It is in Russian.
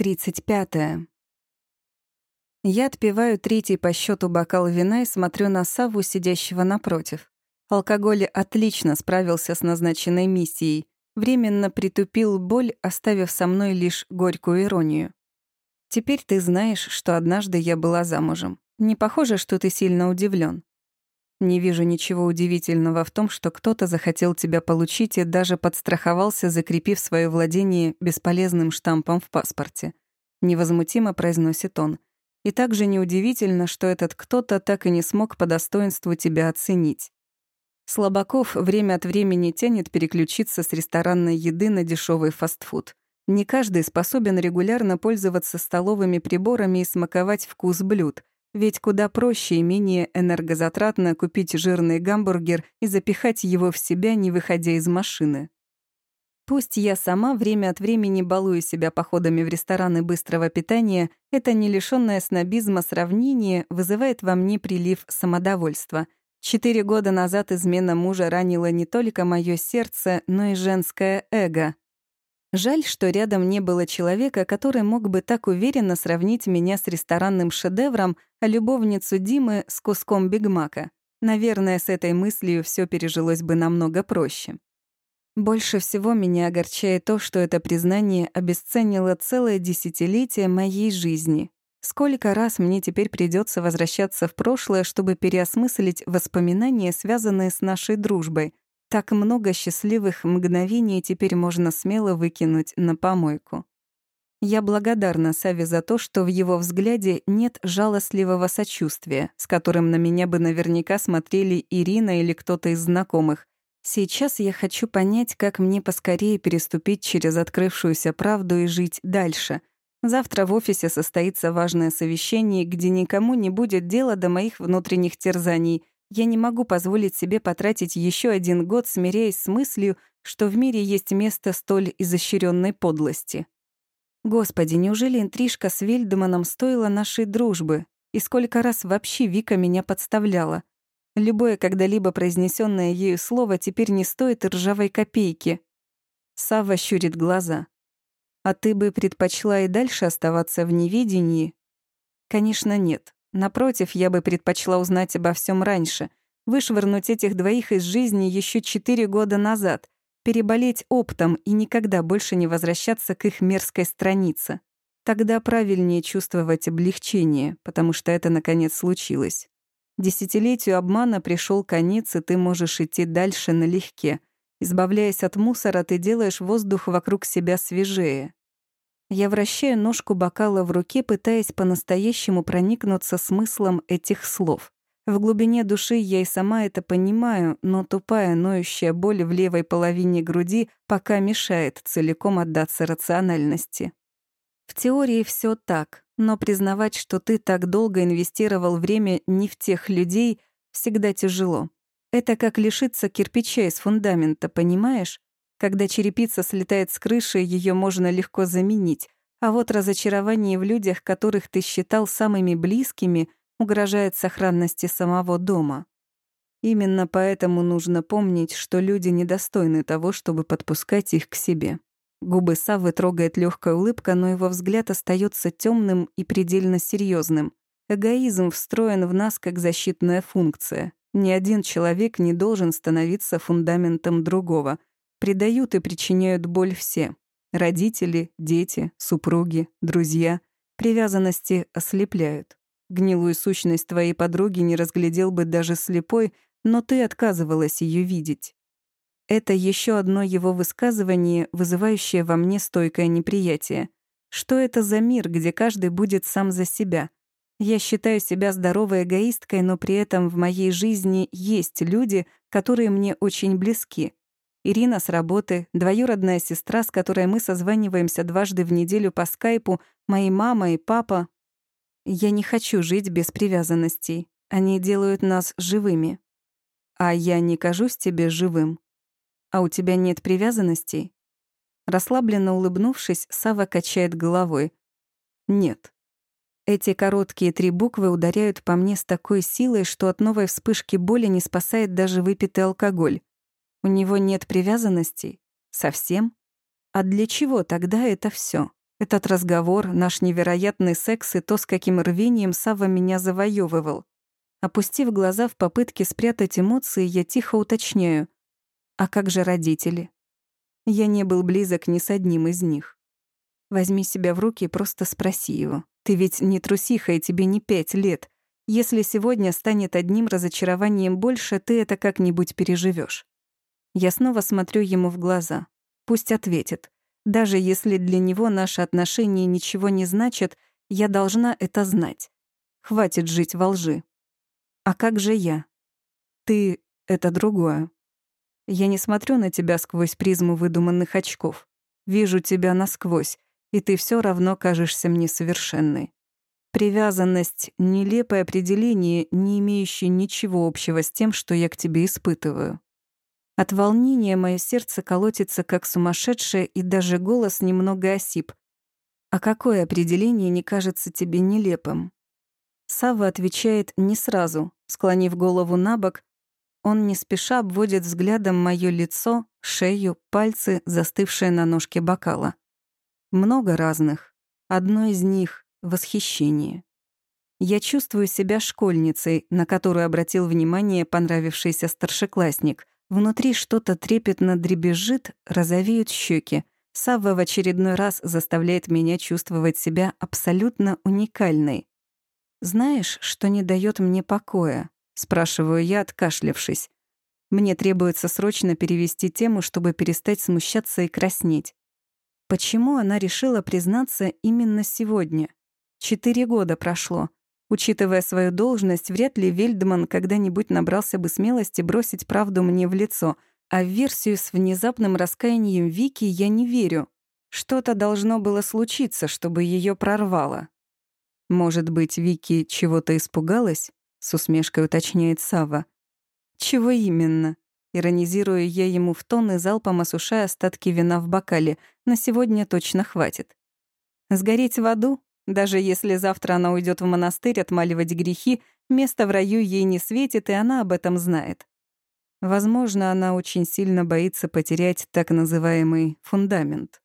35. Я отпиваю третий по счету бокал вина и смотрю на Саву, сидящего напротив. Алкоголь отлично справился с назначенной миссией, временно притупил боль, оставив со мной лишь горькую иронию. Теперь ты знаешь, что однажды я была замужем. Не похоже, что ты сильно удивлен. Не вижу ничего удивительного в том, что кто-то захотел тебя получить и даже подстраховался, закрепив свое владение бесполезным штампом в паспорте. Невозмутимо произносит он. И также неудивительно, что этот кто-то так и не смог по достоинству тебя оценить. Слабаков время от времени тянет переключиться с ресторанной еды на дешевый фастфуд. Не каждый способен регулярно пользоваться столовыми приборами и смаковать вкус блюд, ведь куда проще и менее энергозатратно купить жирный гамбургер и запихать его в себя, не выходя из машины. Пусть я сама время от времени балую себя походами в рестораны быстрого питания, это не лишённое снобизма сравнение вызывает во мне прилив самодовольства. Четыре года назад измена мужа ранила не только моё сердце, но и женское эго. Жаль, что рядом не было человека, который мог бы так уверенно сравнить меня с ресторанным шедевром, а любовницу Димы с куском бигмака. Наверное, с этой мыслью все пережилось бы намного проще. Больше всего меня огорчает то, что это признание обесценило целое десятилетие моей жизни. Сколько раз мне теперь придется возвращаться в прошлое, чтобы переосмыслить воспоминания, связанные с нашей дружбой, так много счастливых мгновений теперь можно смело выкинуть на помойку. Я благодарна Саве за то, что в его взгляде нет жалостливого сочувствия, с которым на меня бы наверняка смотрели Ирина или кто-то из знакомых. Сейчас я хочу понять, как мне поскорее переступить через открывшуюся правду и жить дальше. Завтра в офисе состоится важное совещание, где никому не будет дела до моих внутренних терзаний, я не могу позволить себе потратить еще один год, смиряясь с мыслью, что в мире есть место столь изощренной подлости. Господи, неужели интрижка с Вильдеманом стоила нашей дружбы? И сколько раз вообще Вика меня подставляла? Любое когда-либо произнесенное ею слово теперь не стоит ржавой копейки. Сава щурит глаза. «А ты бы предпочла и дальше оставаться в неведении?» «Конечно, нет. Напротив, я бы предпочла узнать обо всем раньше, вышвырнуть этих двоих из жизни еще четыре года назад, переболеть оптом и никогда больше не возвращаться к их мерзкой странице. Тогда правильнее чувствовать облегчение, потому что это, наконец, случилось. Десятилетию обмана пришел конец, и ты можешь идти дальше налегке. Избавляясь от мусора, ты делаешь воздух вокруг себя свежее. Я вращаю ножку бокала в руке, пытаясь по-настоящему проникнуться смыслом этих слов. В глубине души я и сама это понимаю, но тупая ноющая боль в левой половине груди пока мешает целиком отдаться рациональности. В теории все так, но признавать, что ты так долго инвестировал время не в тех людей, всегда тяжело. Это как лишиться кирпича из фундамента, понимаешь? Когда черепица слетает с крыши, ее можно легко заменить, а вот разочарование в людях, которых ты считал самыми близкими, угрожает сохранности самого дома. Именно поэтому нужно помнить, что люди недостойны того, чтобы подпускать их к себе. Губы Саввы трогает легкая улыбка, но его взгляд остается темным и предельно серьезным. Эгоизм встроен в нас как защитная функция. Ни один человек не должен становиться фундаментом другого — Предают и причиняют боль все. Родители, дети, супруги, друзья. Привязанности ослепляют. Гнилую сущность твоей подруги не разглядел бы даже слепой, но ты отказывалась ее видеть. Это еще одно его высказывание, вызывающее во мне стойкое неприятие. Что это за мир, где каждый будет сам за себя? Я считаю себя здоровой эгоисткой, но при этом в моей жизни есть люди, которые мне очень близки. Ирина с работы, двоюродная сестра, с которой мы созваниваемся дважды в неделю по скайпу, мои мама и папа. Я не хочу жить без привязанностей. Они делают нас живыми. А я не кажусь тебе живым. А у тебя нет привязанностей? Расслабленно улыбнувшись, Сава качает головой. Нет. Эти короткие три буквы ударяют по мне с такой силой, что от новой вспышки боли не спасает даже выпитый алкоголь. У него нет привязанностей? Совсем? А для чего тогда это все? Этот разговор, наш невероятный секс и то, с каким рвением Сава меня завоевывал. Опустив глаза в попытке спрятать эмоции, я тихо уточняю. А как же родители? Я не был близок ни с одним из них. Возьми себя в руки и просто спроси его. Ты ведь не трусиха, и тебе не пять лет. Если сегодня станет одним разочарованием больше, ты это как-нибудь переживешь. Я снова смотрю ему в глаза. Пусть ответит. Даже если для него наши отношения ничего не значат, я должна это знать. Хватит жить во лжи. А как же я? Ты — это другое. Я не смотрю на тебя сквозь призму выдуманных очков. Вижу тебя насквозь, и ты все равно кажешься мне совершенной. Привязанность — нелепое определение, не имеющее ничего общего с тем, что я к тебе испытываю. От волнения мое сердце колотится как сумасшедшее, и даже голос немного осип. А какое определение не кажется тебе нелепым? Сава отвечает не сразу, склонив голову на бок. Он не спеша обводит взглядом мое лицо, шею, пальцы, застывшие на ножке бокала. Много разных. Одно из них — восхищение. Я чувствую себя школьницей, на которую обратил внимание понравившийся старшеклассник, Внутри что-то трепетно дребезжит, розовеют щеки. Савва в очередной раз заставляет меня чувствовать себя абсолютно уникальной. «Знаешь, что не дает мне покоя?» — спрашиваю я, откашлявшись. Мне требуется срочно перевести тему, чтобы перестать смущаться и краснеть. Почему она решила признаться именно сегодня? Четыре года прошло. Учитывая свою должность, вряд ли Вельдман когда-нибудь набрался бы смелости бросить правду мне в лицо, а в версию с внезапным раскаянием Вики я не верю. Что-то должно было случиться, чтобы ее прорвало. Может быть, Вики чего-то испугалась? С усмешкой уточняет Сава. Чего именно? Иронизирую я ему в тон и залпом осушая остатки вина в бокале. На сегодня точно хватит. Сгореть в аду? Даже если завтра она уйдет в монастырь отмаливать грехи, место в раю ей не светит, и она об этом знает. Возможно, она очень сильно боится потерять так называемый фундамент.